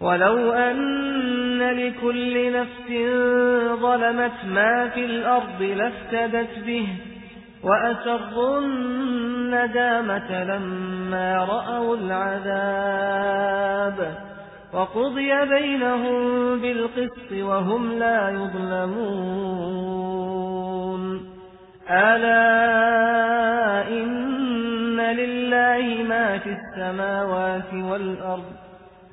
ولو أن لكل نفس ظلمت ما في الأرض لافتدت به وأسروا الندامة لما رأوا العذاب وقضي بينهم بالقسط وهم لا يظلمون ألا إن لله ما في السماوات والأرض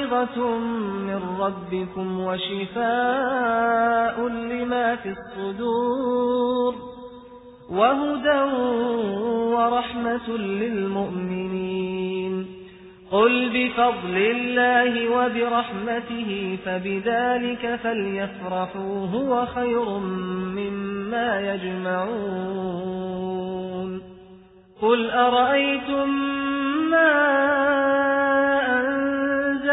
موعظة من ربكم وشفاء لما في الصدور وهدى ورحمة للمؤمنين. قل بفضل الله وبرحمته فبذلك فليفرحوا هو خير مما يجمعون. قل أرأيتم ما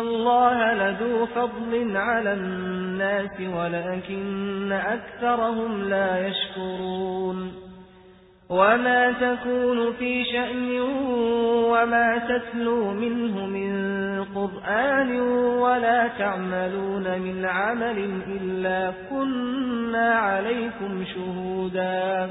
الله لذو فضل على الناس ولكن أكثرهم لا يشكرون وما تكون في شأن وما تتلو منه من قرآن ولا تعملون من عمل إلا كنا عليكم شهودا